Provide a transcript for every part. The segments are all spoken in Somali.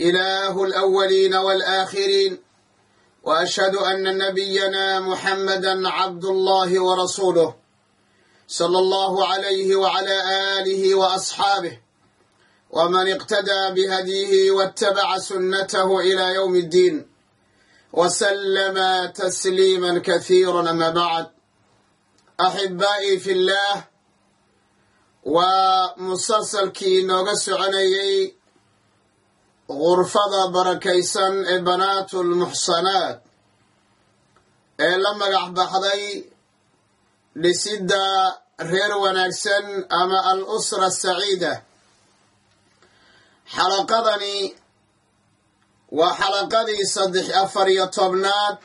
إله الأولين والآخرين وأشهد أن نبينا محمدا عبد الله ورسوله صلى الله عليه وعلى آله وأصحابه ومن اقتدى بهديه واتبع سنته إلى يوم الدين وسلم تسليما كثيرا أما بعد أحبائي في الله ومسلسلكي nooga soconayey gurfada barakaysan ee banaatulmuxsanaat ee la magac baxday dhisidda reer wanaagsan ama al usra saciida. Xalaqadani waa xalaqadii saddex afar iyo tobnaad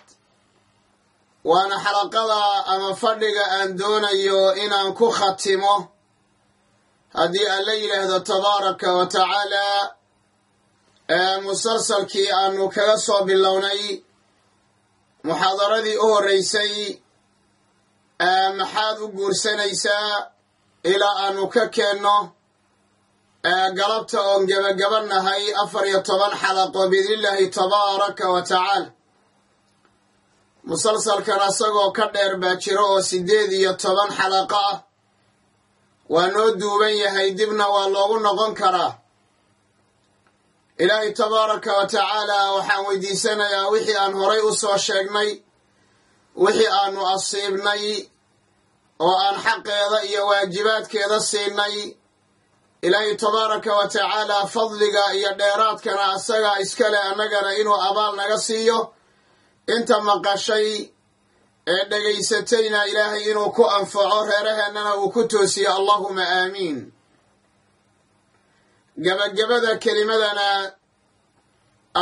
waana xalaqada ama fadhiga aan doonayo inaan ku khatimo. Haddii aan la yidhaahdo tabaaraka wa tacaala musalsalkii aanu kaga soo bilownay muxaadaradii u horreysay maxaad u guursanaysaa ilaa aanu ka keenno galabta oon gebagabanahay afar iyo toban xalaqo biidnillaahi tabaaraka wa tacaala. Musalsalkan asagoo ka dheer baa jiro oo siddeed iyo toban xalaqo ah. Waa noo duuban yahay dibna waa loogu noqon karaa ilaahay tabaaraka wa tacaala waxaan weydiisanayaa wixii aan horay u soo sheegnay wixii aanu asiibnay oo aan xaqeeda iyo waajibaadkeeda siinay. Ilaahay tabaaraka wa tacaala fadliga iyo dheeraadkana asagaa iskale annagana inuu abaal naga siiyo. Inta maqashay ee dhegaysatayna ilaahay inuu ku anfaco reeraheennana uu ku toosiyo allahuma aamiin gebagabada kelimadana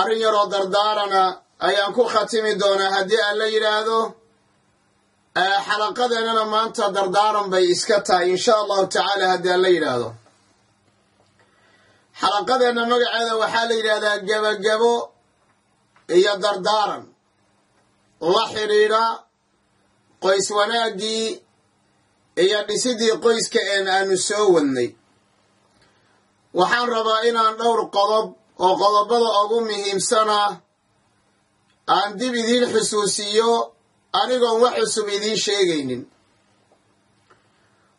arrin yaroo dardaarana ayaan ku khatimi doonaa haddii aan la yidhaahdo xalaqadeennana maanta dardaaran bay iska tahay insha allahu tacaala haddii aan la yidhaahdo xalaqadeenna magaceeda waxaa la yidhahdaa gebagabo iyo dardaaran. La xidhiidha qoys wanaaggii iyo dhisidii qoyska een aanu soo wadnay waxaan rabaa inaan dhowr qodob oo qodobada ugu muhiimsana aan dib idiin xusuusiyo anigoon wax cusub idiin sheegaynin.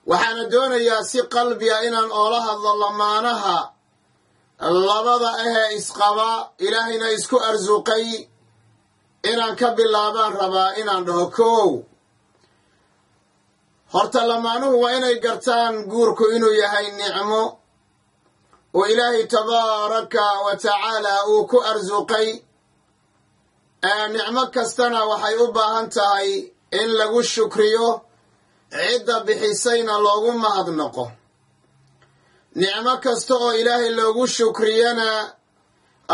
Waxaana doonayaa si qalbiga inaan oola hadlo lamaanaha labada ahee isqaba ilaahayna isku arsuqay inaan ka bilaabaan rabaa inaan dhaho koow. Horta lamaanuhu waa inay gartaan guurku inuu yahay nicmo oo ilaahay tabaaraka wa tacaala uu ku arsuqay nicmo kastana waxay u baahan tahay in lagu shukriyo cidda bixisayna loogu mahadnaqo nicmo kasta oo ilaahay loogu shukriyana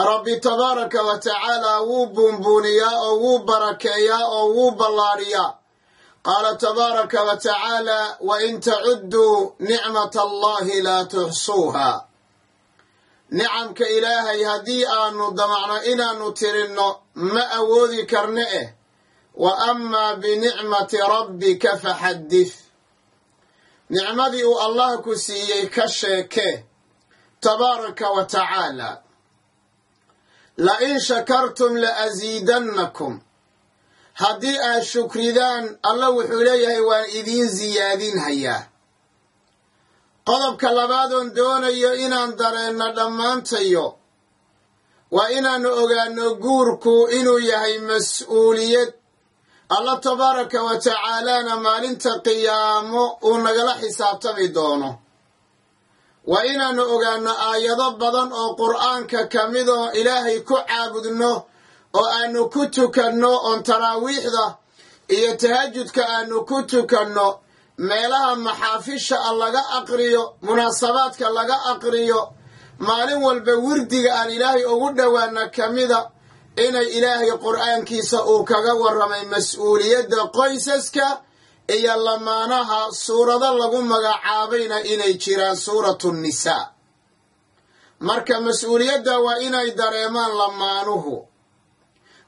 rabbi tabaaraka wa tacaala wuu buunbuuniyaa oo wuu barakeeyaa oo wuu ballaadhiyaa qaala tabaaraka wa tacaala wa in tacudduu nicmata allahi laa tuxsuuha nicamka ilaahay haddii aanu damacno inaannu tirinno ma awoodi karne eh. Wa amaa binicmati rabbika faxaddith. Nicmadii uu allah ku siiyey ka sheekee tabaaraka wa tacaala. La in shakartum la asiidannakum haddii aad shukridaan allah wuxuu leeyahay waan idiin siyaadinhayaa qodobka labaadoon doonayo inaan dareenno dhammaantayo. Waa inaannu ogaanno guurku inuu yahay mas'uuliyad. Allah tabaaraka wa tacaalaana maalinta qiyaamo uu nagala xisaabtami doono. Waa inaannu ogaanno aayado badan oo qur'aanka ka mid oo ilaahay ku caabudno oo aannu ku tukanno oon taraawiixda iyo tahajudka aannu ku tukanno meelaha maxaafisha a laga aqriyo munaasabaadka laga aqriyo maalin walba wirdiga aan ilaahay ugu dhowaana ka mida inay ilaahay qur'aankiisa uu kaga warramay mas'uuliyadda qoysaska iyo lamaanaha suurado lagu magacaabayna inay jiraan suuratu nisaa. Marka mas'uuliyadda waa inay dareemaan lamaanuhu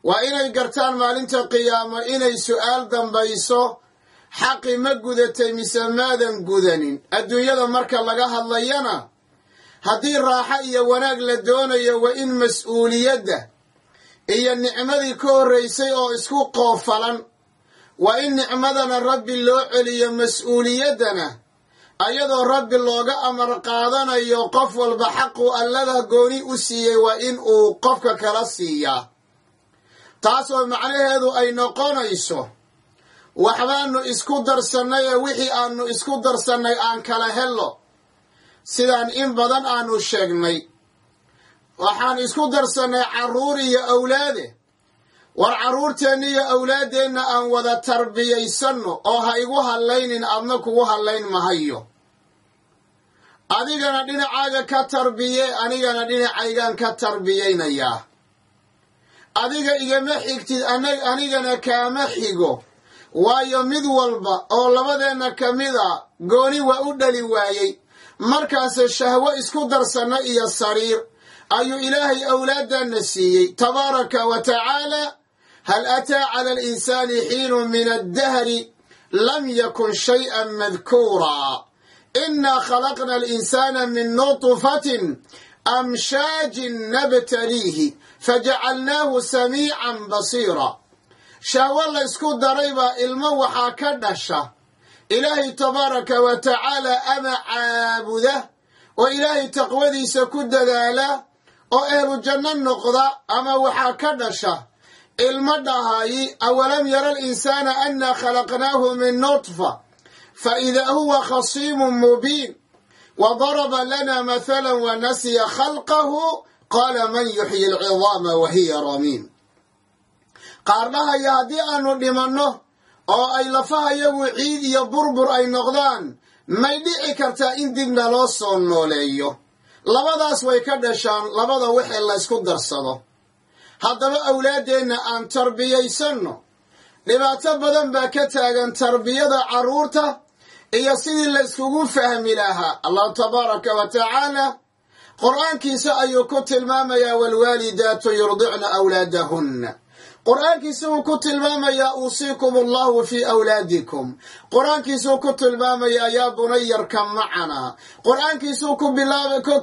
waa inay gartaan maalinta qiyaamo inay su'aal dambayso xaqi ma gudatay mise maadan gudanin? Adduunyada marka laga hadlayana haddii raaxo iyo wanaag la doonayo waa in mas'uuliyadda iyo nicmadii ka horraysay oo isku qoofalan. Waa in nicmadana rabbi loo celiyo mas'uuliyaddana ayadoo rabbi looga amar qaadanayo qof walba xaqu allada gooni u siiyey waa in uu qofka kala siiyaa. Taasoo macnaheedu ay noqonayso waxbaanu isku darsannay ee wixii aanu isku darsannay aan kala hello sidaan in badan aanu sheegnay. Waxaan isku darsannay carruur iyo awlaade. War carruurteenna iyo awlaaddeenna aan wada tarbiyaysanno oo ha igu hadlaynin adna kugu hadlayn mahayo adigana dhinacaaga ka tarbiye anigana dhinacaygaan ka tarbiyaynayaa. Adiga igama xigtid anigana kaama xigo waayo mid walba oo labadeenna ka mid a gooni waa u dhali waayey. Markaase shahwo isku darsanno iyo sariir ayuu ilaahay awlaaddanna siiyey. Tabaaraka wa tacaala hal ataa cala alinsaani xiinun min addahri lam yakun shay'an madkuuraa inaa khalaqna alinsaana min nutfatin amshaajin nabtaliihi fajacalnaahu samiican basiira shahwo la ysku daray baa ilmo waxaa ka dhasha. Ilaahay tabaaraka wa tacaala ama caabuda oo ilaahay taqwadiisa ku dadaala oo ehlu janno noqda ama waxaa ka dhasha. Ilmo dhahayi awalam yara alinsaana annaa khalaqnaahu min nutfa fa idaa huwa khasiimun mubiin wa daraba lana mathala wa nasiya khalqahu qaala man yuxyi alcidaama wa hiya ramiim qaar dhahaya haddii aanu dhimanno oo ay lafahayagu ciid iyo burbur ay noqdaan may dhici kartaa in dib naloo soo nooleeyo. Labadaas way ka dhashaan labada wixii laysku darsado. Haddaba awlaaddeenna aan tarbiyaysanno. Dhibaato badan baa ka taagan tarbiyada carruurta iyo sidii layskugu fahmi lahaa. Allahu tabaaraka wa tacaala qur'aankiisa ayuu ku tilmaamayaa waalwaalidaatu yurdicna awlaadahunna qur'aankiisa uu ku tilmaamayaa uusiikum allahu fii awlaadikum. Qur'aankiisuu ku tilmaamayaa yaa bunayarka macana. Qur'aankiisuu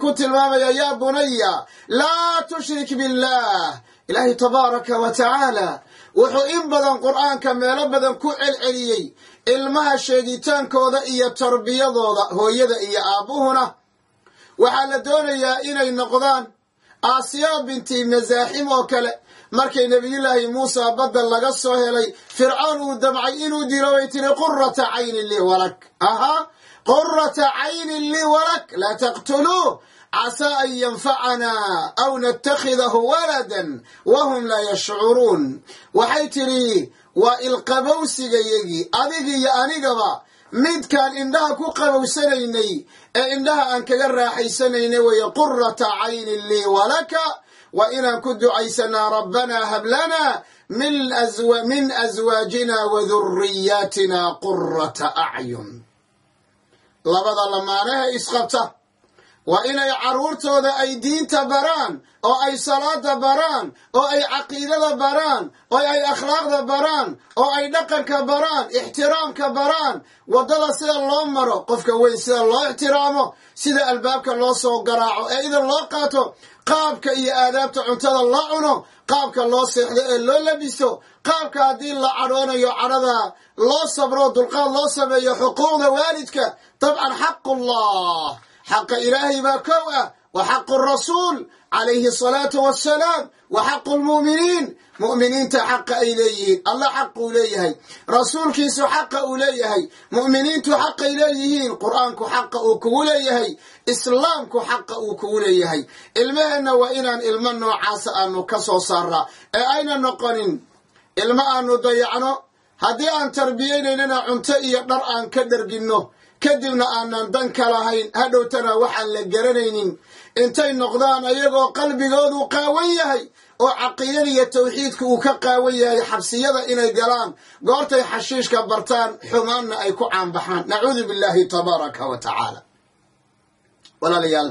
ku tilmaamayaa yaa bunaya laa tushrik billaah ilaahay tabaaraka wa tacaala wuxuu in badan qur'aanka meelo badan ku celceliyey ilmaha sheegitaankooda iyo tarbiyadooda hooyada iyo aabbuhuna waxaa la doonayaa inay noqdaan aasiyaa binti masaaxim oo kale markay nebiyullaahi muusa badda laga soo helay fircoon uu damcay inuu dilo way tiri qurata caynin lii walak. Ahaa qurata caynin lii walak laa taqtuluuh casaa an yanfacanaa aw natakhidahu waladan wahum laa yashcuruun. Waxay tidhi waa ilqabowsigayagii adigi iyo anigaba midkaan indhaha ku qabowsanaynay ee indhaha aan kaga raaxaysanaynay weeye qurata caynin lii walaka waa inaan ku ducaysanaa rabbanaa hablana min aswaajina wa duriyaatina qurata acyun labada lamaanahe isqabta waa inay carruurtooda ay diinta baraan oo ay salaada baraan oo ay caqiidada baraan oo ay akhlaaqda baraan oo ay dhaqanka baraan ixtiraamka baraan. Waddada sida loo maro qofka weyn sida loo ixtiraamo sida albaabka loo soo garaaco ee idan loo qaato qaabka iyo aadaabta cuntada loo cuno qaabka loo seexdo ee loo labiso qaabka haddii la cadhoonayo cadhada loo sabro dulqaad loo sameeyo xuquuqda waalidka. Dabcan xaqullah xaqa ilaahay baa kow ah wa xaqu rasuul calayhi asalaatu wassalaam wa xaqu lmu'miniin. Mu'miniinta xaqa ay leeyihiin. Allah xaquu leeyahay. Rasuulkiisu xaqa uu leeyahay. Mu'miniintu xaqay leeyihiin. Qur'aanku xaqa uu kugu leeyahay. Islaamku xaqa uu kugu leeyahay. Ilmaheenna waa inaan ilmo noocaasa aanu ka soo saaraa ee ayna noqonin ilmo aanu dayacno. Haddii aan tarbiyaynaynana cunto iyo dhar aan ka dharginno kadibna aanan dan ka lahayn hadhowtana waxaan la garanaynin. Intay noqdaan ayagoo qalbigoodu qaawan yahay oo caqiidada iyo tawxiidka uu ka qaawan yahay xabsiyada inay galaan. Goortay xashiishka bartaan xumaanna ay ku caanbaxaan. Nacuudu billaahi tabaaraka wa tacaala. Walaalayaal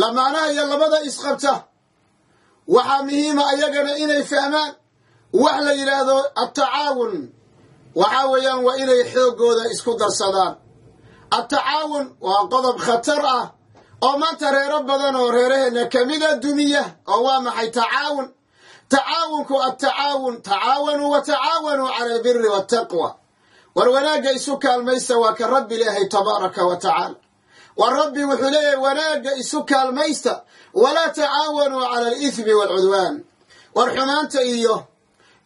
lamaanaha iyo labada isqabta. Waxaa muhiima ayagana inay fahmaan. Wax la yidhaahdo attacaawun waxaa weeyaan waa inay xooggooda isku darsadaan. Attacaawun waa qodob khatar ah oo maanta reero badan oo reeraheenna kamida dumiya oo waa maxay tacaawun tacaawunku attacaawun tacaawanuu wa tacaawanuu cala albiri waataqwa war wanaagga isu kaalmaysta waa ka rabbi ilaahay tabaaraka wa tacaala war rabbi wuxuu leeyahay wanaagga isu kaalmaysta walaa tacaawanuu cala alithmi waalcudwaan war xumaanta iyo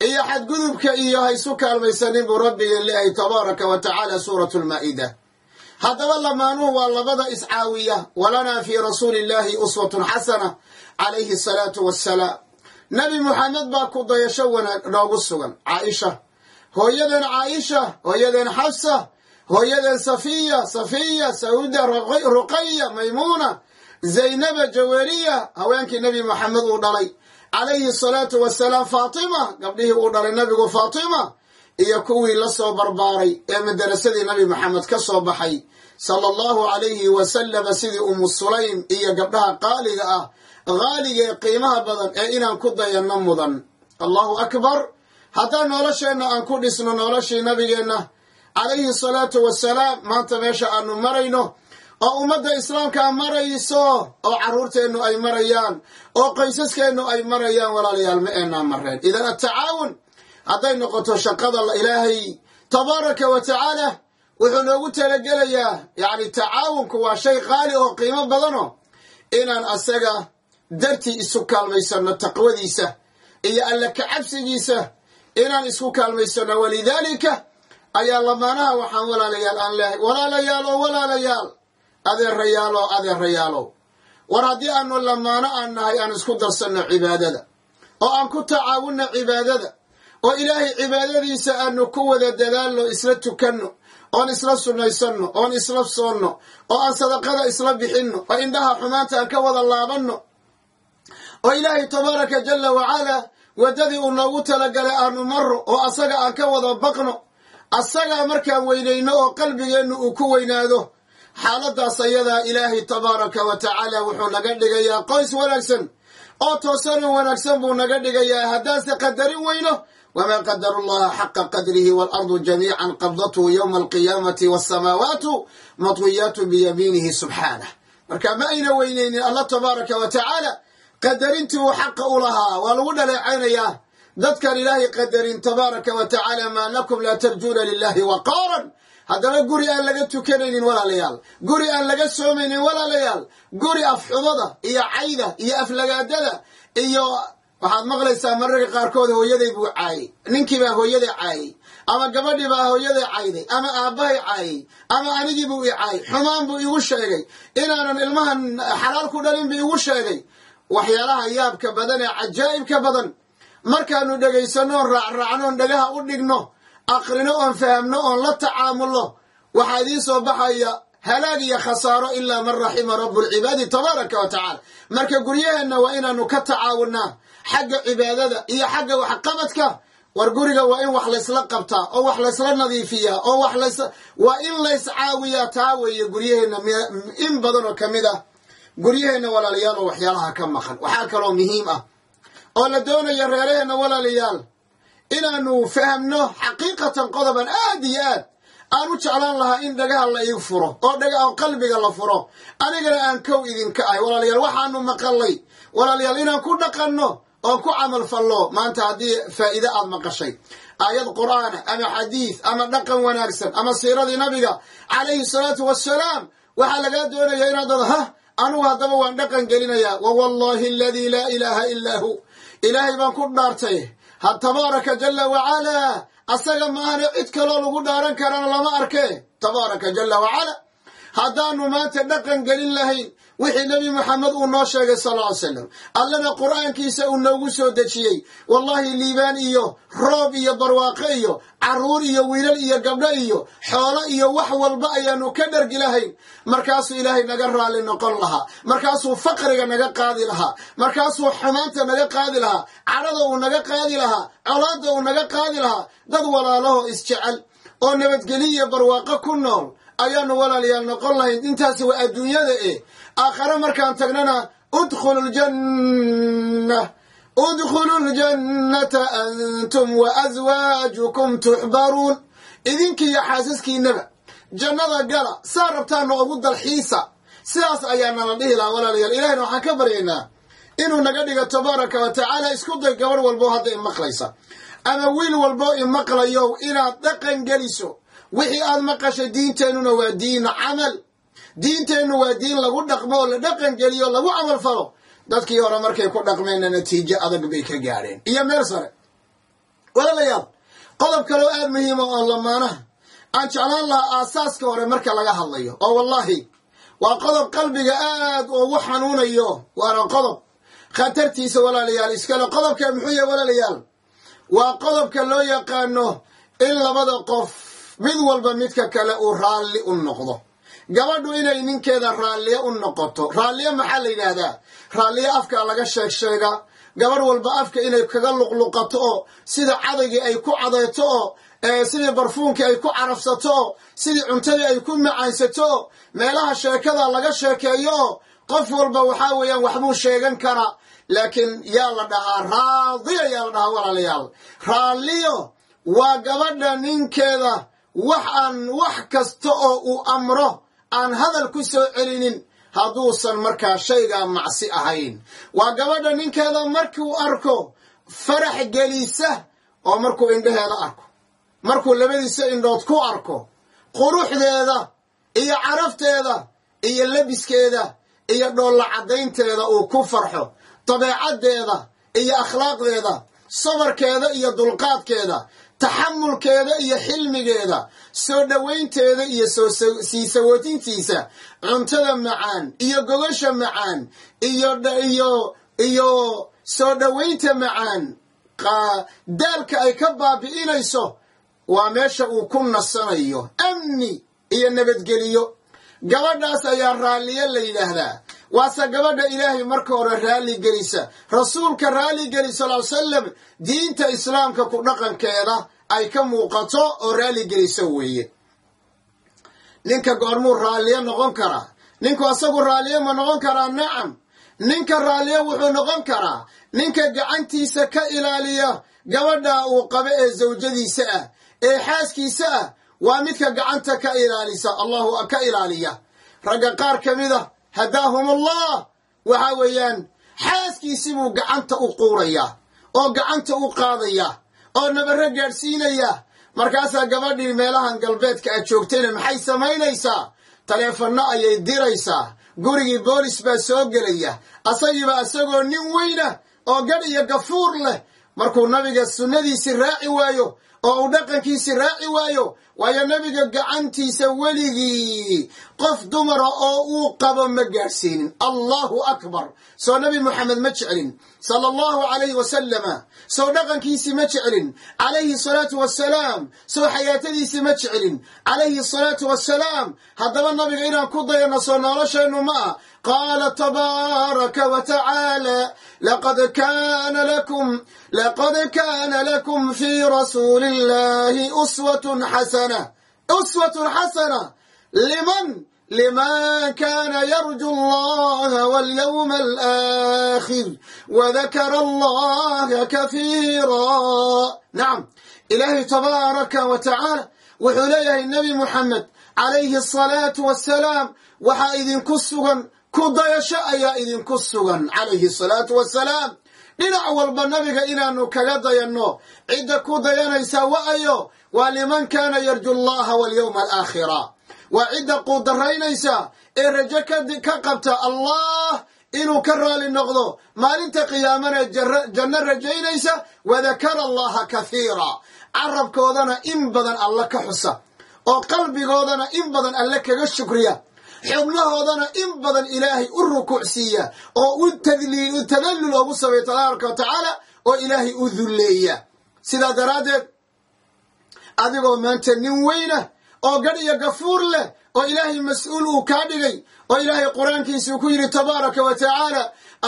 iyo xadgudubka iyo ha isu kaalmaysanin buu rabbiga leeyahay tabaaraka wa tacaala suuratu lmaa'ida haddaba lamaanuhu waa labada iscaawiya walanaa fii rasuuli illaahi uswatun xasana calayhi asalaatu wassalaam. Nebi muxamed baa ku dayasho wanaag noogu sugan caaisha. Hooyadeen caaisha hooyadeen xafsa hooyadeen safiya safiya sauda ruqaya maymuuna zaynaba jaweriya haweenkii nebi moxamed uu dhalay calayhi salaatu wasalaam faatima gabdhihii uu dhalay nabigu faatima iyo kuwii la soo barbaaray ee madarasadii nabi maxamed ka soo baxay sala allahu calayhi wasalama sidii umu sulaym iyo gabdhaha qaaliga ah qaaliga ee qiimaha badan ee inaan ku dayanno mudan. Allahu akbar. Haddaan nolosheenna aan ku dhisno noloshii nabigeenna calayhi salaatu wasalaam maanta meesha aanu marayno oo ummadda islaamkaa marayso oo carruurteennu ay marayaan oo qoysaskeennu ay marayaan walaalayaal ma eenaa mareen. Idan atacaawun hadday noqoto shaqada ilaahay tabaaraka wa tacaala wuxuu noogu talagelayaa yacni tacaawunku waa shay qaali oo qiimo badano inaan asaga dartii isu kaalmaysanno taqwadiisa iyo alla kacabsigiisa inaan isku kaalmaysanno walidaalika ayaa lamaanaha waxaan walaalayaal aan leehay walaalayaal oo walaalayaal adeerayaalo adeerayaalow war haddii aanu lamaano aan nahay aan isku darsanno cibaadada. Oo aan ku tacaawunno cibaadada. Oo ilaahay cibaadadiisa aanu ku wada dadaalno isla tukanno. Oon isla sunnaysanno oon isla soonno. Oo aan sadaqada isla bixinno. Oo indhaha xumaanta aan ka wada laabanno. Oo ilaahay tabaaraka jalla wacalaa waddadii uu noogu talagalay aanu marro. Oo asaga aan ka wada baqno. Asagaa markaan weynayno oo qalbigeennu uu ku weynaado xaaladaas ayadaa ilaahay tabaaraka wa tacaala wuxuu naga dhigayaa qoys wanaagsan. Oo toosanoo wanaagsan buu naga dhigayaa haddaanse qadarin weyno. Wamaa qadaru llaha xaqa qadrihi waalardu jamiican qabdathu yowma alqiyaamati waasamaawaatu matwiyaatu biyamiinihi subxaanah marka ma ayna weynaynin allah tabaaraka wa tacaala qadarintii uu xaqa u lahaa waa lagu dhaleecaynayaa. Dadkan ilaahay qadarin tabaaraka wa tacaala maa lakum laa tarjuuna lilahi waqaaran haddana guri aan laga tukanaynin walaalayaal. Guri aan laga soomaynin walaalayaal. Guri afxumada iyo cayda iyo aflagaadada iyo waxaad maqlaysaa mararka qaarkood hooyaday buu caayay ninkiibaa hooyaday caayay ama gabadhii baa hooyaday cayday. Ama aabbahay caayay ama anigii buu i caayay xumaan buu igu sheegay. Inaanan ilmahan xalaal ku dhalin buu igu sheegay. Waxyaalaha yaabka badan ee cajaa'ibka badan. Markaanu dhegaysannoon raacraacnoon dhagaha u dhigno aqrino oon fahamno oon la tacaamulno waxaa idiin soo baxaya halaag iyo khasaaro ilaa man raxima rabbulcibaadi tabaaraka wa tacaala. Marka guryaheenna waa inaanu ka tacaawunnaa xagga cibaadada iyo xagga waxqabadka war guriga waa in wax laysla qabtaa oo wax laysla nadiifiyaa oo waa in lays caawiyaa taa weeye guryaheenna in badan oo ka mid ah. Guryaheenna walaalayaal oo waxyaalaha ka maqan. Waxaa kaloo muhiim ah. Oo la doonaya reeraheenna walaalayaal inaanu fahamno xaqiiqatan qodoban aad iyo aad. Aan u jeclaan lahaa in dhagaha la ii furo oo dhaga oo qalbiga la furo. Anigana aan kow idinka ahay. Walaalayaal waxaanu maqalay walaalayaal inaan ku dhaqanno oon ku camal fallo maanta haddii faa'iide aad maqashay. Aayad qur'aana ama xadiid ama dhaqan wanaagsan ama siiradii nabiga calayhi salaatu wassalaam. Waxaa lagaa doonaya inaad dad hah anugu haddaba waan dhaqan gelinayaa. Wa wallahi aladii laa ilaaha ilaa hu. Ilaahay baan ku dhaartay ha tabaaraka jalla wacalaa asaga maahane cid kaloo lagu dhaaran karana lama arke. Tabaaraka jalla wacala haddaanu maanta dhaqan gelin lahayn wixii nebi moxamed uu noo sheegay sal ly slam allana qur'aankiisa uu noogu soo dejiyey. Wallahi liibaan iyo roob iyo barwaaqo iyo carruur iyo wiilal iyo gabdho iyo xoolo iyo wax walba ayaanu ka dhargi lahayn. Markaasuu ilaahay naga raalli noqon lahaa. Markaasuu faqriga naga qaadi lahaa. Markaasuu xumaanta naga qaadi lahaa. Cadhada uu naga qaadi lahaa. Colaadda uu naga qaadi lahaa. Dad walaalaho isjecel oo nabadgeliya barwaaqo ku nool ayaanu walaalayaal noqon lahayn. Intaasi waa adduunyada eh. Aakhare markaan tagnana udkhulu ljanna udkhulu ljannata antum wa aswaajukum tuxbaruun. Idinkiiyo xaasaskiinaba jannada gala saa rabtaana ugu dalxiisa sidaas ayaa nala dhihi lahaa walaalayaal ilahina waxaan ka baryaynaa inuu naga dhigo tabaaraka wa tacaala isku day gabarh walbo hadda imaqlaysa ama wiil walbo imaqlayo inaad dhaqan geliso wixii aad maqashay diinteennuna waa diin camal. Diinteennu waa diin lagu dhaqmo oo la dhaqan geliyo lagu camal falo. Dadkii hore markay ku dhaqmeenna natiijo adag bay ka gaadheen iyo meel sare. Walaalayaal qodob kaloo aad muhiima oo lamaanaha aan jeclaan lahaa aasaaska hore marka laga hadlayo. Oo wallaahi. Waa qodob qalbiga aad ugu xanuunayo. Waana qodob. Khatartiisa walaalayaal iskale. Qodobka muxuu yahay walaalayaal? Waa qodobka loo yaqaano in labada qof mid walba midka kale uu raalli u noqdo. Gabadhu inay ninkeeda raalliye u noqoto raalliye maxaa la yidhaahdaa? Raalliye afka laga sheeg sheega gabadh walba afka inay kaga luqluqato oo sida cadaygii ay ku cadayto oo sidii barfuunkii ay ku carafsato oo sidii cuntadii ay ku macaansato oo meelaha sheekada laga sheekeeyo oo qof walba waxaa weeyaan waxbuu sheegan karaa. Laakiin yaa la dhahaa raadiya yaa la dhahaa walaalayaal. Raalliyo waa gabadha ninkeeda wax aan wax kasta oo uu amro aan hadal ku soo celinin hadduusan markaa shaygaa macsi ahayn. Waa gabadha ninkeeda markuu arko farax gelisa oo markuu indhaheeda arko. Markuu labadiisa indhood ku arko quruxdeeda iyo carafteeda iyo labiskeeda iyo dhoolla caddaynteeda uu ku farxo dabeecaddeeda iyo akhlaaqdeeda sabarkeeda iyo dulqaadkeeda taxamulkeeda iyo xilmigeeda soo dhowaynteeda iyo sii sawootintiisa cuntada macaan iyo gogasha macaan iyo iyo soo dhowaynta macaan daalka ay ka baabi'inayso waa meesha uu ku nasanayo amni iyo nabadgeliyo gabadhaas ayaa raalliye la yidhaahdaa. Waase gabadha ilaahay marka hore raalli gelisa rasuulka raalli geli sal l salam diinta islaamka ku dhaqankeeda ay ka muuqato oo raalli gelisa weeye. Ninka goormuu raalliye noqon karaa? Ninku asagu raalliye ma noqon karaa? Nacam. Ninka raalliye wuxuu noqon karaa? Ninka gacantiisa ka ilaaliya gabadha uu qabo ee zawjadiisa ah ee xaaskiisa ah waa midka gacanta ka ilaalisa allahu ka ilaaliya. Ragga qaar ka mid a hadaahum allah waxa weeyaan xaaskiisii buu gacanta u quuraya oo gacanta u qaadaya oo nabaro gaadhsiinaya. Markaasaa gabadhii meelahan galbeedka aad joogtayna maxay samaynaysaa? Taleefanno ayay diraysaa. Gurigii boolis baa soo gelaya. Asagiiba isagoo nin weyna oo gadh iyo gafuur leh. Markuu nabiga sunnadiisii raaci waayo oo uu dhaqankiisii raaci waayo waayo nebiga gacantiisa weligii qof dumara oo uu qabo ma gaadhsiinin. Allahu akbar soo nebi moxamed ma jeclin. Sala allahu calayhi wasalama soo dhaqankiisii ma jeclin. Calayhi salaatu wassalaam soo xayaatadiisii ma jeclin. Calayhi salaatu wassalaam haddaba nabiga inaan ku dayano soo nolosheennu ma ah qaala tabaaraka wa tacaala laqad kaana lakum laqad kaana lakum fii rasuuli illahi uswatun xasana uswatun xasana liman allaha walyawma alaakhir wadakara allaha kafiira nacam ilaahay tabaaraka wa tacaala wuxuu leeyahay nebi muxamed calayhi asalaatu wassalaam waxaa idinku sugan ku dayasho ayaa idinku sugan calayhi asalaatu wassalaam dhinac walba nabiga inaanu kaga dayanno cidda ku dayanaysaa wa'ayo waa liman kaana yarju allaha walyawma alaakhira waa cidda quudaraynaysa ee rajo ka qabta allah inuu ka raali noqdo. Maalinta qiyaamana janno rajaynaysa wadakara allaha kahiira carabkoodana in badan alla ka xusa oo qalbigoodana in badan alle kaga shukriya. Xubnahoodana in badan ilaahay u rukuucsiiya oo u tadallul oogu sameeya tabaaraka wa tacaala oo ilaahay u dulleeya sidaa daraaddeed adigoo maanta nin weyna oo gadh iyo gafuur leh oo ilaahay mas'uul uu kaa dhigay oo ilaahay qur'aankiisuu ku yidhi tabaaraka wa tacaala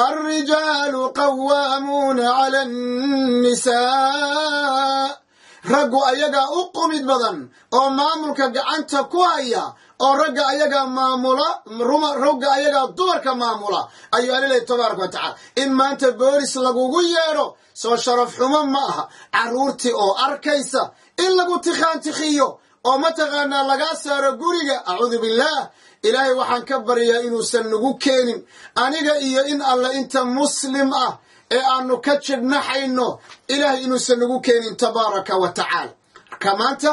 alrijaalu qawaamuuna cala annisaa. Raggu ayagaa u qumid badan oo maamulka gacanta ku haya oo ragga ayagaa maamula ragga ayagaa dumarka maamula ayuu alilay tabaaraka wa tacaala in maanta boolis lagugu yeedho soo sharaf xumo ma aha. Carruurtii oo arkaysa in lagu tikhaantikhiyo oo mataqaanaa lagaa saaro guriga acuudu billaah ilaahay waxaan ka baryaa inuusan nagu keenin. Aniga iyo in alle inta muslim ah ee aanu ka jidhnaxayno ilaahay inuusan nagu keenin tabaaraka wa tacaala. Marka maanta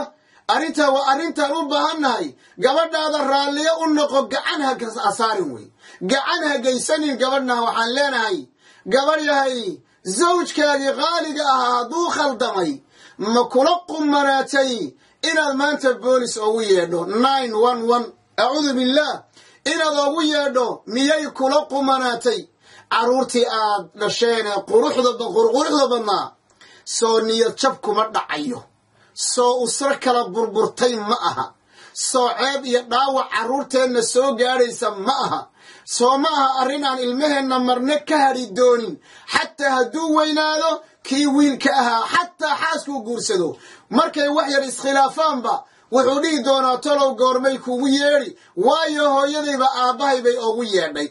arrintaa waa arrintaan u baahannahay gabadhaada raalliyo u noqo gacan ha saarin wey gacan ha geysanin gabadhnaha waxaan leenahay gabadh yahay zawjkaagii qaaliga ahaa hadduu khaldamay ma kula qumanaatay inaad maanta boolis ogu yeedho nine one one acuudu billaah inaad ogu yeedho miyay kula qumanaatay? Carruurtii aad dhasheene quruxda badnaa soo niyad jab kuma dhacayo. Soo usro kala burburtay ma aha. Soo ceeb iyo dhaawac carruurteenna soo gaadhaysa ma aha. Soo ma aha arrin aan ilmaheenna marne ka hadhi doonin. Xataa hadduu weynaado kii wiilka ahaa xataa xaaskuu guursado markay wax yar iskhilaafaanba wuxuu dhihi doonaa tolow goormay kugu yeedhi waayo hooyadayba aabbahay bay ogu yeedhay.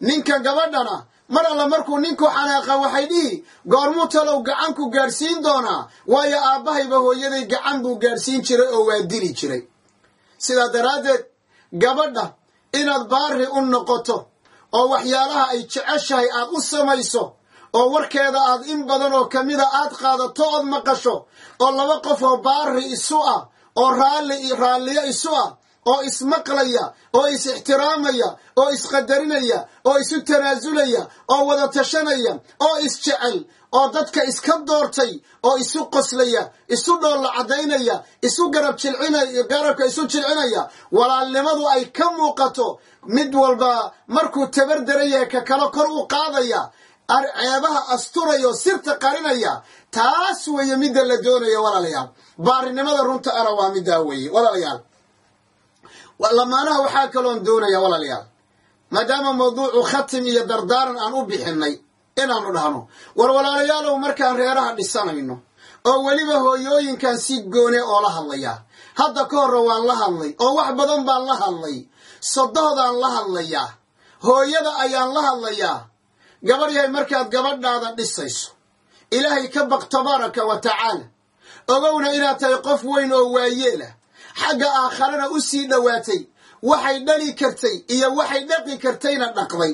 Ninka gabadhana mar alla markuu ninku xanaaqa waxay dhihi goormuu talow gacan ku gaadhsiin doonaa waayo aabbahayba hooyaday gacan buu gaadhsiin jiray oo waa dili jiray. Sidaa daraaddeed gabadha inaad baari u noqoto oo waxyaalaha ay jeceshahay aad u samayso oo warkeeda aad in badan oo ka mida aad qaadato ood maqasho oo laba qof oo baari isu ah oo raalli raalliyo isu ah oo ismaqlaya oo is ixtiraamaya oo isqadarinaya oo isu tanaasulaya oo wada tashanaya oo isjecel oo dadka iska doortay oo isu qoslaya isu dhoolla caddaynaya isu garab jilcinaya garabka isu jilcinaya. Walaalnimadu ay ka muuqato mid walba markuu tabar daran yahay ka kale kor u qaadaya ceebaha asturaya oo sirta qarinaya taas weeye midda la doonaya walaalayaal. Baarinimada runta ana waa middaa weeye walaalayaal. Lamaanaha waxaa kaloon doonaya walaalayaal. Maadaama mawduucu khatim iyo dardaaran aan u bixinay inaanu dhahno. War walaalayaalow markaan reeraha dhisanayno oo weliba hooyooyinkan si goone oo la hadlayaa. Hadda ka horre waan la hadlay oo wax badan baan la hadlay. Sodohdaan la hadlayaa. Hooyada ayaan la hadlayaa gabadh yahay markaad gabadhaada dhisayso ilaahay ka baq tabaaraka wa tacaala. Ogowna inaad tahay qof weyn oo waayeelah xagga aakharana u sii dhowaatay waxay dhali kartay iyo waxay dhaqi kartayna dhaqday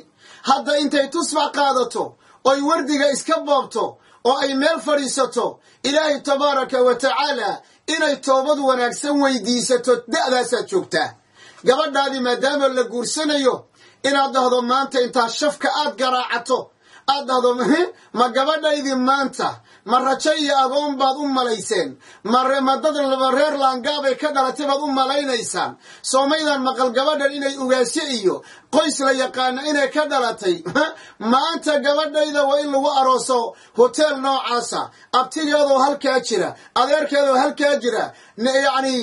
hadda intay tusbax qaadato oy wardiga iska boobto oo ay meel fadhiisato ilaahay tabaaraka wa tacaala inay toobad wanaagsan weydiisato da'daasaad joogtaa. Gabadhaadii maadaama la guursanayo inaad dhahdo maanta intaad shafka aad garaacato aad dhahdo ma gabadhaydii maanta ma rajo iyo agoon baad u malayseen ma dad reer laangaabay ka dhalatay baad u malaynaysaan soomaydan maqal gabadhan inay ugaasyo iyo qoys la yaqaana inay ka dhalatay maanta gabadhayda waa in lagu arooso hoteel noocaasa abtigeedoo halkaa jira adeerkeedoo halkaa jira yacni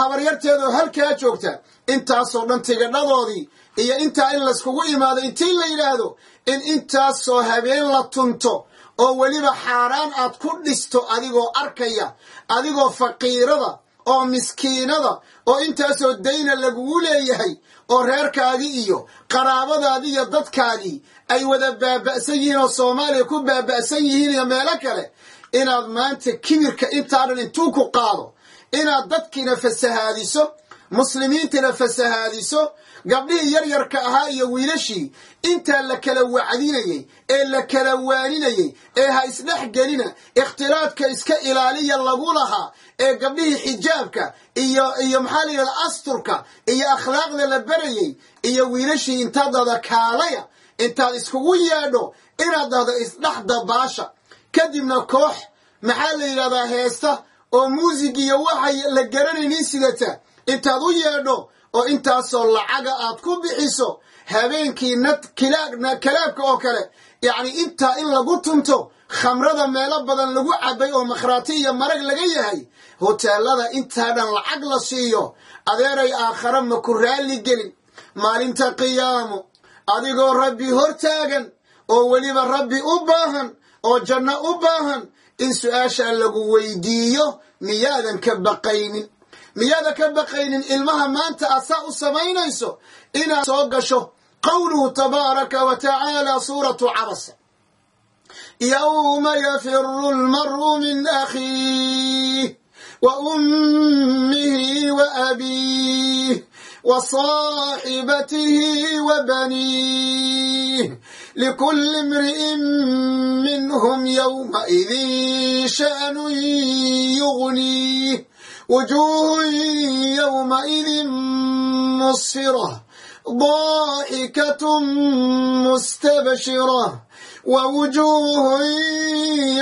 habaryarteedoo halkaa joogta intaasoo dhan tigadhadoodii iyo intaa in layskugu imaado intii la yidhaahdo in intaasoo habeen la tunto oo weliba xaaraan aad ku dhisto adigoo arkaya adigoo faqiirada oo miskiinada oo intaasoo dayna lagugu leeyahay oo reerkaagii iyo qaraabadaadii iyo dadkaagii ay wada baaba'san yihiin oo soomaaliya ku baaba'san yihiin iyo meelo kale inaad maanta kibirka intaa dhan intuu ku qaado inaad dadkiina fasahaadiso muslimiintina fasahaadiso gabdhihii yaryarka ahaa iyo wiilashii intaa la kala wacdinayey ee la kala waaninayey ee ha isdhex gelina ikhtilaadka iska ilaaliya lagu lahaa ee gabdhihii xijaabka iyo iyo maxaa la yidhahda asturka iyo akhlaaqda la berayey iyo wiilashii intaad dahda kaalaya intaad iskugu yeedho inaad dahdo isdhex dabaasha. Kadibna koox maxaa la yidhahdaa heesta oo muusig iyo waxay la garanaynin sidata intaad u yeedho oo intaasoo lacaga aad ku bixiso habeenkii kalaabka oo kale. Yacni intaa in lagu tunto khamrada meelo badan lagu cabay oo makhraati iyo marag laga yahay hoteelada intaa dhan lacag la siiyo adeeray aakhare ma ku raalli gelin. Maalinta qiyaamo adigoo rabbi hor taagan oo weliba rabbi u baahan oo janno u baahan in su'aashaa lagu weydiiyo miyaadan ka baqaynin miyaada ka baqaynin ilmaha maanta aad saa u samaynayso inaad soo gasho? Qowluhu tabaaraka wa tacaala suuratu cabasa yowma yafiru lmaru min akhiih wa ummihi wa abiih wa saaxibatihi wa baniih likulli imri'in minhum yowmaidin sha'nun yugniih وجوه يومئذ مسفرة ضاحكة مستبشرة ووجوه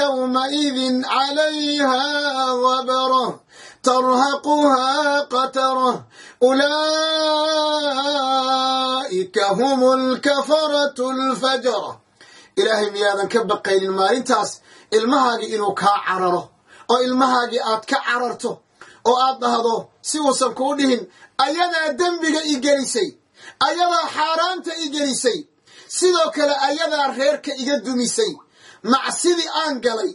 يومئذ عليها غبرة ترهقها قترة أولئك هم الكفرة الفجرة ilaahay miyaadan ka baqaynin maalintaas ilmahaagii inuu kaa cararo oo ilmahaagii aad ka cararto oo aad dhahdo si uusan kuu dhihin ayadaa dembiga i gelisay ayadaa xaaraanta i gelisay sidoo kale ayadaa reerka iga dumisay. Macsidii aan galay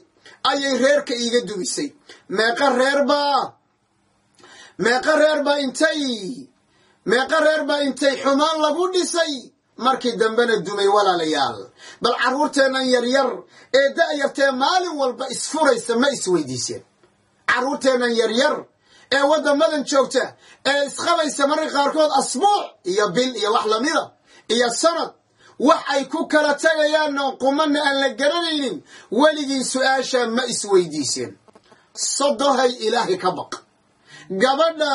ayay reerka iiga dumisay. Meeqa reer baa meeqa reer baa intay meeqa reer baa intay xumaan lagu dhisay. Markii dambena dumay walaalayaal. Bal carruurteennan yaryar ee da'yartee maalin walba isfuraysa ma isweydiiseen carruurteennan yaryar ee waddamadan joogta ee isqabaysa mararka qaarkood asbuuc iyo bil iyo wax lamida iyo sanad. Wax ay ku kala tagayaanna qumanna aan la garanaynin weligii su'aasha ma isweydiiseen. Sodohay ilaahay ka baq. Gabadha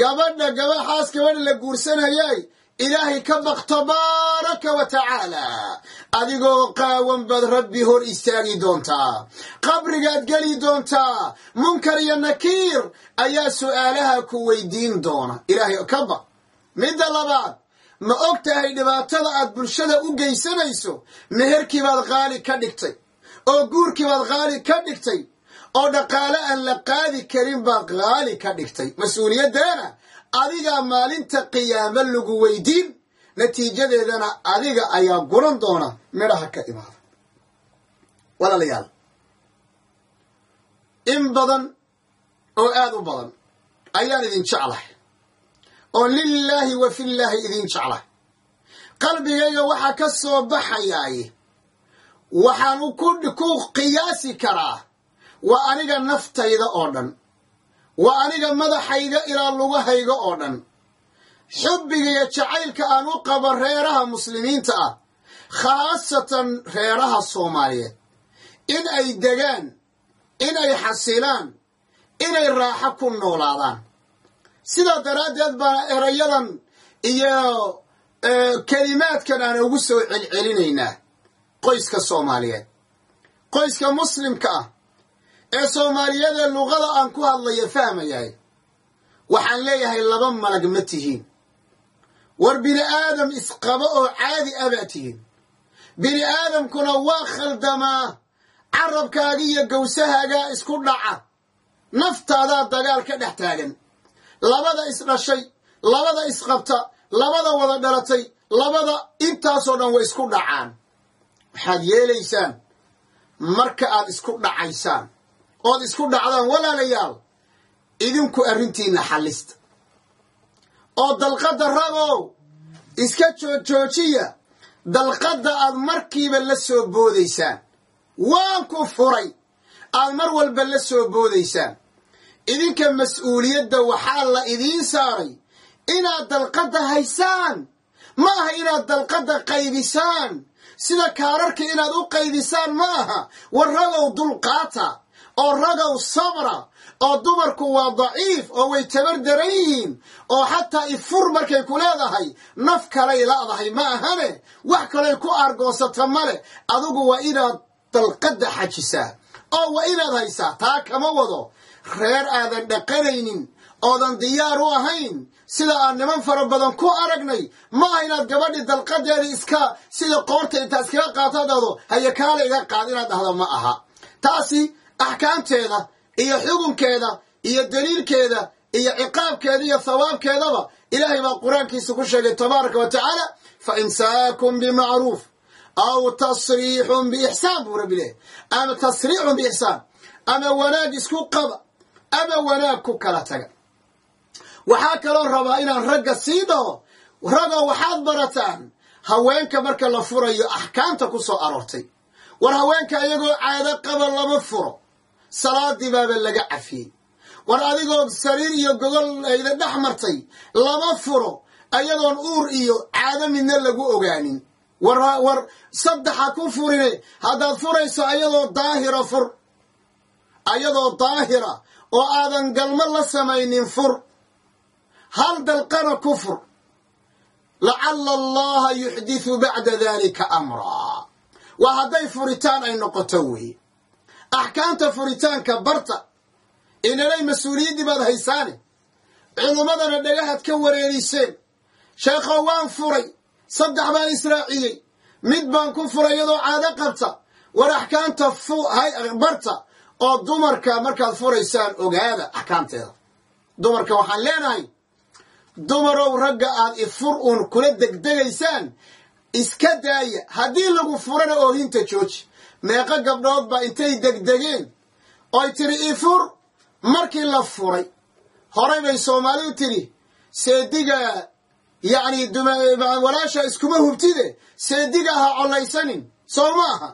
gabadha gabaxaas gabadha la guursanayay ilaahay ka baq tabaaraka wa tacaala. Adigoo qaawan baad rabbi hor istaagi doontaa qabrigaad geli doontaa munkar iyo nakiir ayaa su'aalaha ku weydiin doona. Ilaahay ka baq midda labaad ma og tahay dhibaatada aad bulshada u geysanayso? Meherkii baad qaali ka dhigtay oo guurkii baad qaali ka dhigtay oo dhaqaale aan la qaadi karin baad qaali ka dhigtay. Mas'uuliyaddeena adigaa maalinta qiyaamo lagu weydiin natiijadeedana adiga ayaa guran doona midhaha ka imaada. Walaalayaal in badan oo aada u badan ayaan idin jeclahay oo lilaahi wa fillaahi idin jeclahay. Qalbigayga waxaa ka soo baxayaaye waxaan ku qiyaasi karaa waa aniga naftayda oo dhan waa aniga madaxayga ilaa lugahayga oo dhan. Xubbiga iyo jacaylka aan u qabo reeraha muslimiinta ah khaasatan reeraha soomaaliyeed. In ay degaan in ay xasilaan inay raaxo ku noolaadaan. Sidaa daraaddeed baa erayadan iyo kelimaadkan aan ugu soo celcelinaynaa qoyska soomaaliyeed. Qoyska muslimka ah ee soomaaliyeed ee luqada aan ku hadlaya fahmayahay waxaan leeyahay laba malag ma tihiin. War bini aadam isqabo oo caadi a baa tihiin. Bini aadamkuna waa khaldamaa carabkaaga iyo gawsahaagaa isku dhaca. Naftaadaa dagaal ka dhex taagan. Labada isdhashay labada isqabta labada wada dhalatay labada intaasoo dhan way isku dhacaan. Waxaad yeelaysaan? Marka aad isku dhacaysaan ood isku dhacdaan walaalayaal idinku arrintiinna xallista oo dalqadda ragow iska joojoojiya dalqadda aad markiiba la soo boodaysaan. Waan ku furay aad mar walba la soo boodaysaan. Idinka mas'uuliyadda waxaa la idiin saaray inaad dalqadda haysaan. Ma aha inaad dalqadda qaybisaan. Sida kaararka inaad u qaybisaan ma aha war ragow dulqaata oo ragow sabra oo dumarku waa daciif oo way tabar daran yihiin oo xataa ifur markay ku leedahay naf kalay la'dahay ma ahane? Wax kalay ku aargoosata male adugu waa inaad dalqadda xajisaa oo waa inaad haysaa taa kama wado. Reer aadan dhaqanaynin oodan diyaar u ahayn sida aan niman fara badan ku aragnay ma aha inaad gabadhii dalqadeeda iska sida qoorta intaa iskaga qaato dhahdo haye kaala iga qaad inaad dhahdo ma aha. Taasi axkaamteeda iyo xukunkeeda iyo daliilkeeda iyo ciqaabkeeda iyo thawaabkeedaba ilaahay baa qur'aankiisa ku sheegay tabaaraka wa tacaala fa imsaakun bimacruuf aw tasriixun biixsaan buu rabbi leehay ama tasriixun biixsaan ama wanaag isku qaba ama wanaag ku kala taga. Waxaa kaloo rabaa inaan ragga sii dhaho ragoo waxaad barataan haweenka marka la furayo axkaamta ku soo aroortay. War haweenka iyagoo caado qaba lama furo salaadii baaba laga cafiyey war adigoo sariir iyo gogol ayda dhex martay lama furo ayadoon uur iyo caado midna lagu ogaanin. War saddexa ku furine haddaad furayso ayadoo daahira fur. Ayadoo daahira oo aadan galmo la samaynin fur. Hal dalqana ku fur. Lacalla allaha yuxdithu bacda dalika amraa waa hadday furitaan ay noqoto weeye axkaamta furitaanka barta inanay mas'uuliyaddii baad haysaane culummadana dhagahaad ka wareeriseen. Sheekho waan furay saddex baan israaciyey mid baan ku furay iyadoo caado qabta war axkaamta barta oo dumarka markaad furaysaan ogaada axkaamteeda dumarka waxaan leenahay dumarow ragga aad ifur uun kula degdegaysaan iska daaya haddii lagu furana oohinta jooji meeqo gabdhood baa intay degdegeen. Oy tiri ifur markii la furay horay bay soomaalidu tidhi seediga yacni walaasha iskuma hubtide. Seediga ha collaysanin. Soo ma aha.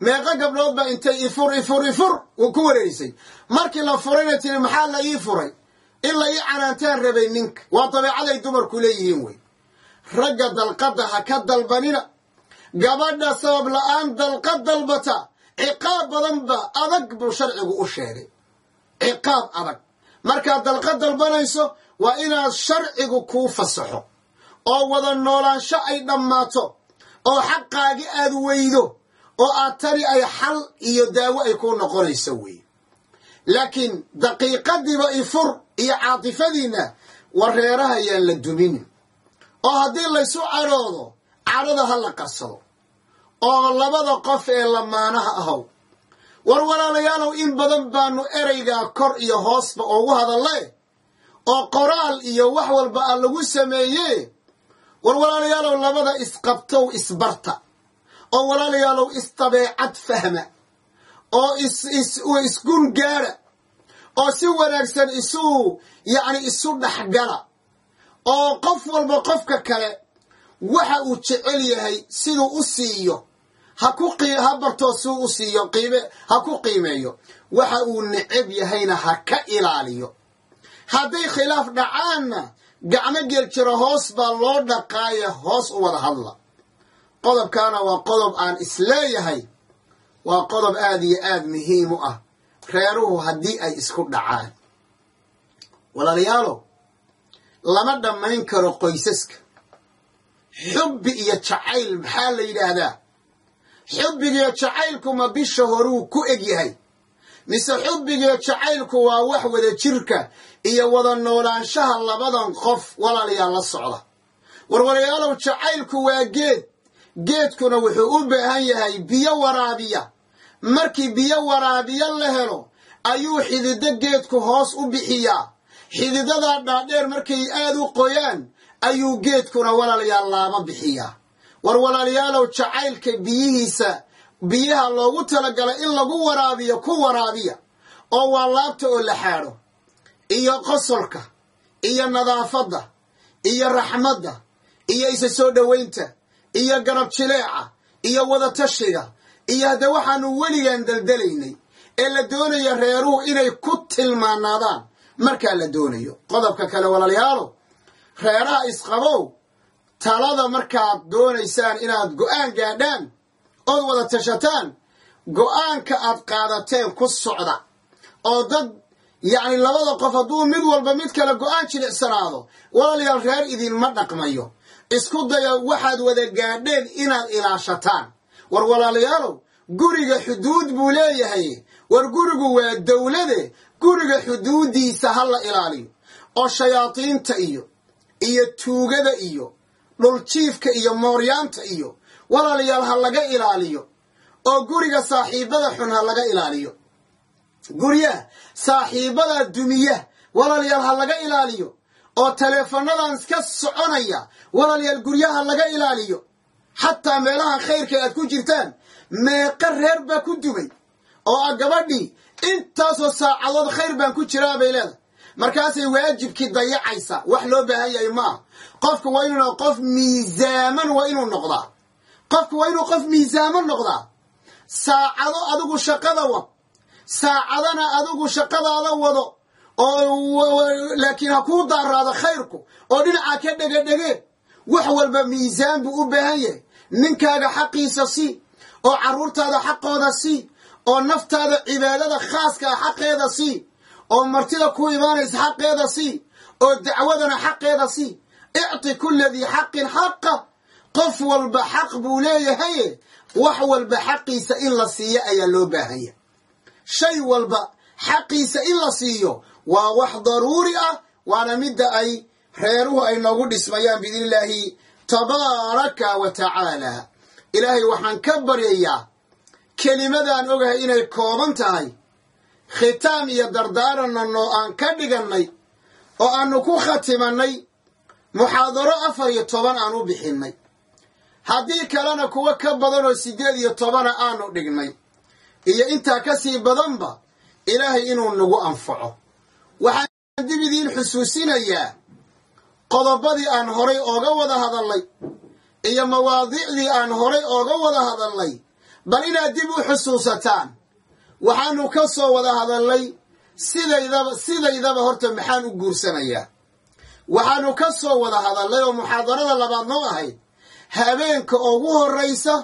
Meeqo gabdhood baa intay ifur ifur ifur ku wareerisay markii la furayna tiri maxaa la ii furay? In la ii canaantaan rabay ninka waa dabeecaday dumarku leeyihiin wey. Ragga dalqadda ha ka dalbanina gabadha sabab la'aan dalqad dalbata ciqaab badanba adag buu sharcigu u sheegay. Ciqaab adag. Markaad dalqad dalbanayso waa inaad sharcigu kuu fasaxo oo wada noolaansho ay dhammaato oo xaqaagi aad weydo oo aad tani ay xal iyo daawo ay kuu noqonayso wey laakiin daqiiqadiiba ifur iyo caatifadiinna wareeraha yaan la dumin. Oo haddii laysu cadhoodo cadhada ha la qarsado oo labada qof ee lamaanaha ahow. War walaalayaalow in badan baanu ereygaa kor iyo hoosba ugu hadalle oo qoraal iyo wax walba a lagu sameeye war walaalayaalow labada isqabtow isbarta oo walaalayaalow isdabeecad fahma oo isgun gaara oo si wanaagsan isu yacni isu dhexgala oo qof walba qofka kale waxa uu jecel yahay siduu u siiyo. Ha bartoo suu u siiyo ha ku qiimeeyo. Waxa uu necab yahayna ha ka ilaaliyo. Hadday khilaaf dhacaanna gacmo geel jiro hoos baa loo dhaqaaya hoos u wada hadla. Qodobkaana waa qodob aan is leeyahay. Waa qodob aada iyo aada muhiim u ah. Reeruhu haddii ay isku dhacaan. Walaalayaalow lama dhammayn karo qoysaska xubbi iyo jacayl maxaa la yidhaahdaa? Xubbigiyo jacaylkuma bisha horuu ku eg yahay. Mise xubbigiyo jacaylku waa wax wada jirka iyo wada noolaanshaha labadan qof walaalayaal la socda. Warwalayaalow jacaylku waa geed. Geedkuna wuxuu u baahan yahay biyo waraabiya. Markii biyo waraabiya la helo ayuu xidido geedku hoos u bixiyaa. Xididadaa dhaadheer markay aad u qoyaan ayuu geedkuna walaalayaal laaba bixiyaa war walaalayaalow jacaylka biyihiisa biyaha loogu talagalay in lagu waraabiyo ku waraabiya oo waa laabta oo la xaadho iyo qosolka iyo nadaafadda iyo raxmadda iyo isa soo dhowaynta iyo garab jileeca iyo wada tashiga iyo hadde waxaanu weligaan daldalaynay ee la doonaya reeruhu inay ku tilmaanaadaan. Markaa la doonayo. Qodobka kale walaalayaalo reeraha isqabow talada markaad doonaysaan inaad go'aan gaadhaan ood wada tashataan go'aanka aad qaadateen ku socda. Oo dad yacni labada qof hadduu mid walba mid kale go'aan jilicsanaado walaalayaal reer idinma dhaqmayo. Isku daya waxaad wada gaadheen inaad ilaashataan. War walaalayaalow guriga xuduud buu leeyahay. War gurigu waa dowlade guriga xuduuddiisa ha la ilaaliyo. Oo shayaadiinta iyo iyo tuugada iyo dhuljiifka iyo mooryaanta iyo walaalayaal ha laga ilaaliyo oo guriga saaxiibada xun ha laga ilaaliyo. Guryaha saaxiibada dumiya walaalayaal ha laga ilaaliyo oo taleefannadan iska soconaya walaalayaal guryaha laga ilaaliyo. Xataa meelaha khayrka aad ku jirtaan meeqa reer baa ku dumay oo ah gabadhii intaasoo saacadood khayr baan ku jiraa bay leedahay markaasay waajibkii dayacaysa wax loo baahan yahay ma. Ah qofka waa inuu qof miisaaman waa inuu noqdaa. Qofka waa inuu qof miisaaman noqdaa. Saacado adigu shaqada wad saacadana adigu shaqadaada wado. Oo laakiin ha kuu daaraado khayrku. Oo dhinacaa ka dhegedhege wax walba miisaan buu u baahan yahay. Ninkaaga xaqiisa sii oo carruurtaada xaqooda sii oo naftaada cibaadada khaaska xaqeeda sii oo martida ku imaanaysa xaqeeda sii oo dacwadana xaqeeda sii icti kula dii xaqin xaqa. Qof walba xaq buu leeyahaye wax walba xaqiisa in la siiyo ayaa loo baahanya. Shay walba xaqiisa in la siiyo waa wax daruuri ah waana midda ay reeruhu ay noogu dhismayaan biidni illaahi tabaaraka wa tacaala. Ilaahay waxaan ka baryayaa kelimadaan ogahay inay kooban tahay khitaam iyo dardaaranna noo aan ka dhigannay oo aanu ku khatimannay muxaadaro afar iyo toban aan u bixinnay. Haddii kalena kuwo ka badan oo siddeed iyo tobana aanu dhignay iyo intaa ka sii badanba ilaahay inuu nagu anfaco. Waxaan dib idiin xusuusinayaa qodobadii aan horay ooga wada hadallay iyo mawaadiicdii aan horay ooga wada hadallay bal inaad dib u xusuusataan waxaanu ka soo wada hadallay sidaydaba sidaydaba horta maxaan u guursanayaa waxaanu ka soo wada hadallay oo muxaadarada labaad noo ahayd habeenka ugu horraysa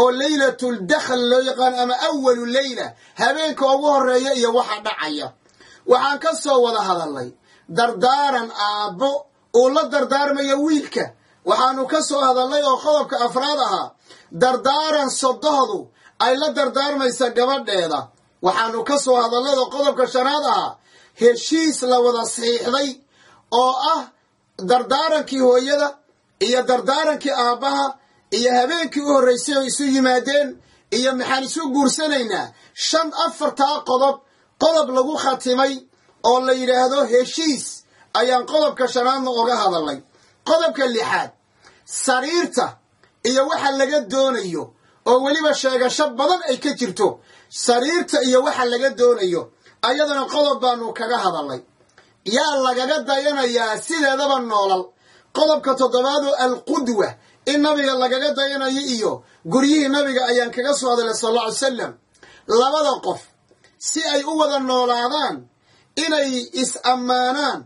oo leylatul dakhl loo yaqaan ama awalu leyla habeenka ugu horreeya iyo waxa dhacaya. Waxaan ka soo wada hadallay dardaaran aabbo uu la dardaarmayo wiilka. Waxaanu ka soo hadallay oo qodobka afraad ahaa dardaaran sodohdu ay la dardaarmaysa gabadheeda waxaanu ka soo hadallay oo qodobka shanaad ahaa heshiis la wada saxiixday oo ah dardaarankii hooyada iyo dardaarankii aabbaha iyo habeenkii u horraysay oo isu yimaadeen iyo maxaan isu guursanaynaa. Shan afartaa qodob qodob lagu khatimay oo la yidhaahdo heshiis ayaan qodobka shanaadna oga hadallay qodobka lixaad sariirta iyo waxa laga doonayo oo weliba sheegasho badan ay ka jirto sariirta iyo waxa laga doonayo ayadana qodob baanu kaga hadallay yaa lagaga dayanayaa sideedaba noolal. Qodobka toddobaad oo alqudwa in nabiga lagaga dayanayo iyo guryihii nabiga ayaan kaga soo hadalay sal alla ly salam labada qof si ay u wada noolaadaan inay is-ammaanaan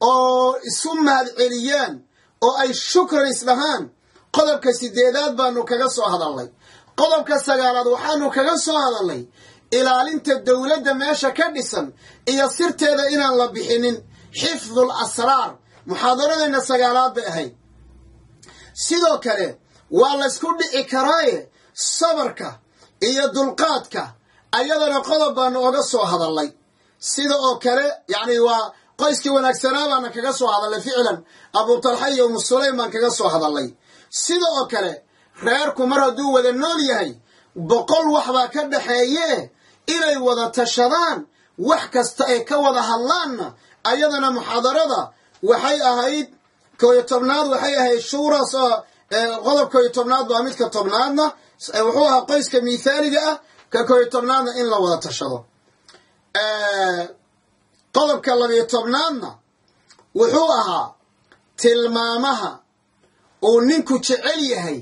oo isu mahadceliyaan oo ay shukran isdhahaan qodobka sideedaad baanu kaga soo hadalnay qodobka sagaalaad waxaanu kaga soo hadalnay ilaalinta dowladda meesha ka dhisan iyo sirteeda inaan la bixinin xifdul asraar. Muxaadaradeenna sagaalaad bay ahayd. Sidoo kale waa laysku dhici karaaye sabarka iyo dulqaadka ayadana qodob baanu oga soo hadallay sida oo kale yacni waa qoyskii wanaagsanaa baana kaga soo hadallay ficlan abuutalxa iyo umu sulaym baan kaga soo hadallay sida oo kale reerku mar hadduu wada nool yahay boqol wax baa ka dhaxeeye inay wada tashadaan wax kasta ay ka wada hadlaanna ayadana muxaadarada waxay ahayd kooyo tobnaad waxay ahayd shuuraas qodob kooyo tobnaad baa midka tobnaadna wuxuu ahaa qoyska mithaaliga ah ka kooyo tobnaadna in la wada tashado. Qodobka labiyo tobnaadna wuxuu ahaa tilmaamaha uu ninku jecel yahay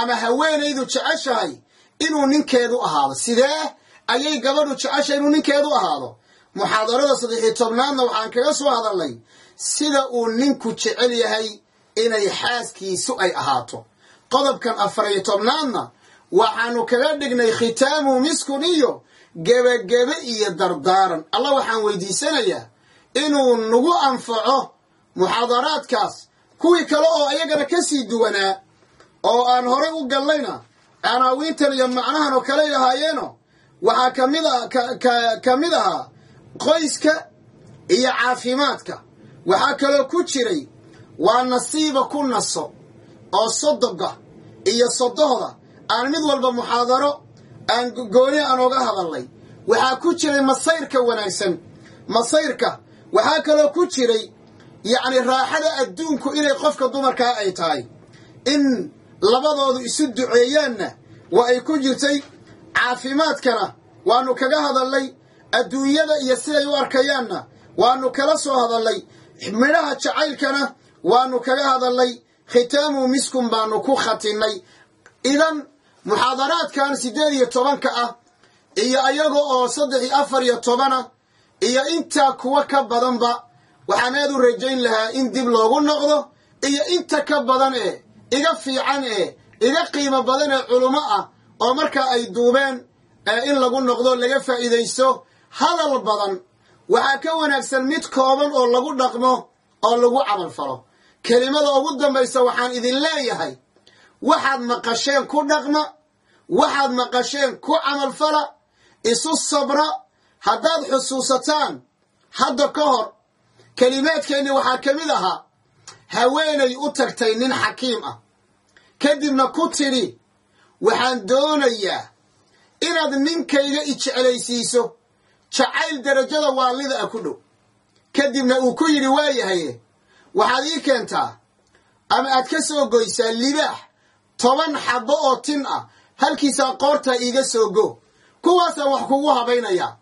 ama haweenaydu jeceshahay inuu ninkeedu ahaado. Sidee? Ayay gabadhu jeceshahay inuu ninkeedu ahaado. Muxaadarada saddexiyo tobnaadna waxaan kaga soo hadalnay sida uu ninku jecel yahay inay xaaskiisu ay ahaato. Qodobkan afariyo tobnaadna waxaanu kaga dhignay khitaamu miskun iyo gebagebe iyo dardaaran. Allah waxaan weydiisanayaa inuu nagu anfaco muxaadaraadkaas. Kuwii kale oo ayagana ka sii duwanaa oo aan horay u gallayna canaawiintan iyo macnahan oo kaley ahaayeeno waxaa ka mid a ka mid ahaa qoyska iyo caafimaadka. Waxaa kaloo ku jiray waa nasiiba ku naso oo sodoga iyo sodohda aan mid walba muxaadaro aan gooni aan oga hadalnay waxaa ku jiray masayrka wanaagsan. Masayrka waxaa kaloo ku jiray yacni raaxada adduunku inay qofka dumarkaa ay tahay. In labadoodu isu duceeyaanna waa ay ku jirtay caafimaadkana waannu kaga hadalnay adduunyada iyo siday u arkayaanna waannu kala soo hadalnay midhaha jacaylkana waannu kaga hadalnay khitaamu miskun baannu ku khatinnay. Idan muxaadaraadkan siddeed iyo tobanka ah iyo ayaga oo saddex iyo afar iyo tobana iyo intaa kuwa ka badanba waxaan aad u rajayn lahaa in dib loogu noqdo iyo inta ka badan ee iga fiican ee iga qiimo badan ee culummo ah oo markaa ay duubeen in lagu noqdo laga faa'iidaysto hadal badan waxaa ka wanaagsan mid kooban oo lagu dhaqmo oo lagu camal falo. Kelimada ugu dambaysa waxaan idin leeyahay waxaad maqasheen ku dhaqma waxaad maqasheen ku camalfala isu sabra haddaad xusuusataan hadda ka hor kelimaadkeenni waxaa ka mid ahaa haweenay u tagtay nin xakiim ah. Kadibna ku tidhi waxaan doonayaa inaad ninkayga ijeclaysiiso jacayl darajada waalida ah ku dhow. Kadibna uu ku yidhi waayahaye waxaad ii keentaa ama aad ka soo goysaa libaax toban xabbo oo tin ah halkiisaa qoortaa iiga soo go. Kuwaasaan wax kugu habaynayaa.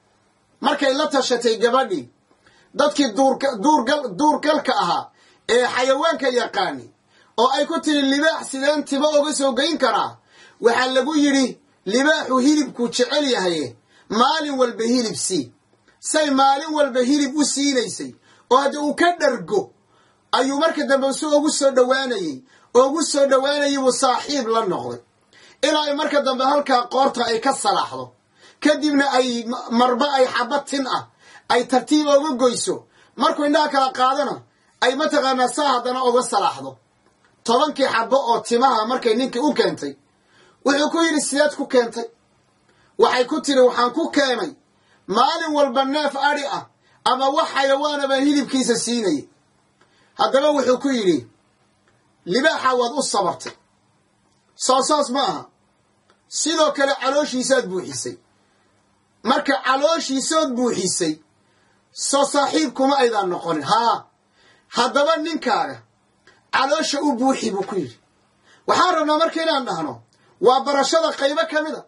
Markay la tashatay gabadhii dadkii duurgalka ahaa ee xayawaanka yaqaani oo ay ku tidhi libaax sideen tiba oga soo geyn karaa waxaa lagu yidhi libaaxu hilibkuu jecel yahaye maalin walba hilib sii. Say maalin walba hilib u siinaysay oo hadda uu ka dhargo ayuu marka dambe si ugu soo dhowaanayey ugu soo dhowaanayay buu saaxiib la noqday. Ilaa ay marka dambe halkaa qoorta ay ka salaaxdo. Kadibna ay marba ay xabad tin ah ay tartiib oga goyso. Markuu indhaha kala qaadana ay mataqaanaa saa haddana uga salaaxdo tobankii xabbo oo timaha markay ninkii u keentay wuxuu ku yidhi sideed ku keentay. Waxay ku tiri waxaan ku keenay. Maalin walba neef adhi ah ama wax xayawaana hilibkiisa siinayay haddaba wuxuu ku yidhi libaaxa waad u sabartay. Soo saas ma aha. Sidoo kale calooshiisaad buuxisay. Marka calooshiisood buuxisay soo saaxiib kuma aydaan noqonin. Haa haddaba ninkaaga caloosha u buuxi buu ku yidhi. Waxaan rabnaa marka inaan dhahno waa barashada qaybo ka mid a.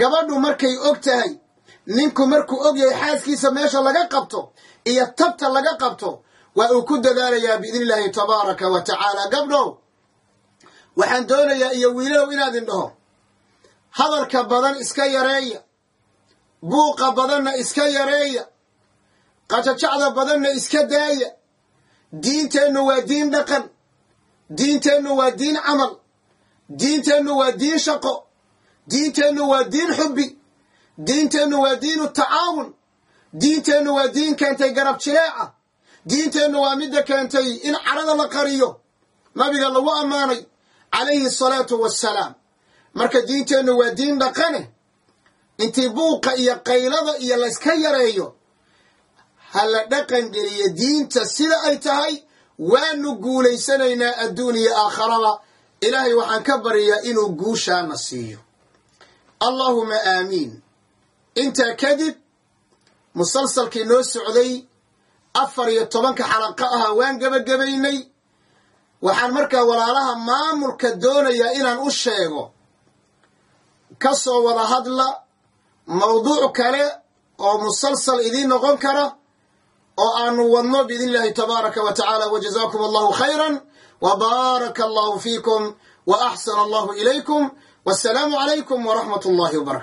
Gabadhu markay og tahay ninku markuu og yahay xaaskiisa meesha laga qabto iyo tabta laga qabto waa uu ku dadaalayaa biidni illaahi tabaaraka wa tacaala. Gabdhow waxaan doonayaa iyo wiilow inaad indhaho. Hadalka badan iska yareeya buuqa badanna iska yareeya qajajacda badanna iska daaya diinteennu waa diin dhaqan diinteennu waa diin camal diinteennu waa diin shaqo diinteennu waa diin xubbi diinteennu waa diinu tacaawun diinteennu waa diin keentay garab jileeca diinteennu waa midda keentay in cadhada la qariyo nabiga lagu ammaanay calayhi asalaatu wassalaam. Marka diinteennu waa diin dhaqane intii buuqa iyo qaylada iyo layska yareeyo ha la dhaqan geliyo diinta sida ay tahay waanu guulaysanaynaa adduun iyo aakharaba ilaahay waxaan ka baryayaa inuu guushaana siiyo. Allaahuma aamiin intaa kadib musalsalkii noo socday afar iyo tobanka xalaqo aha waan gebagabaynay waxaan markaa walaalaha maamulka doonayaa inaan u sheego ka soo wada hadla mawduuc kale oo musalsal idiin noqon kara oo aanu wadno biidn illahi tabaaraka wa tacaala wajazaakum allahu khayran wa baaraka allahu fiikum wa axsana allahu ilaykum wassalaamu calaykum waraxmat allahi wbarakatu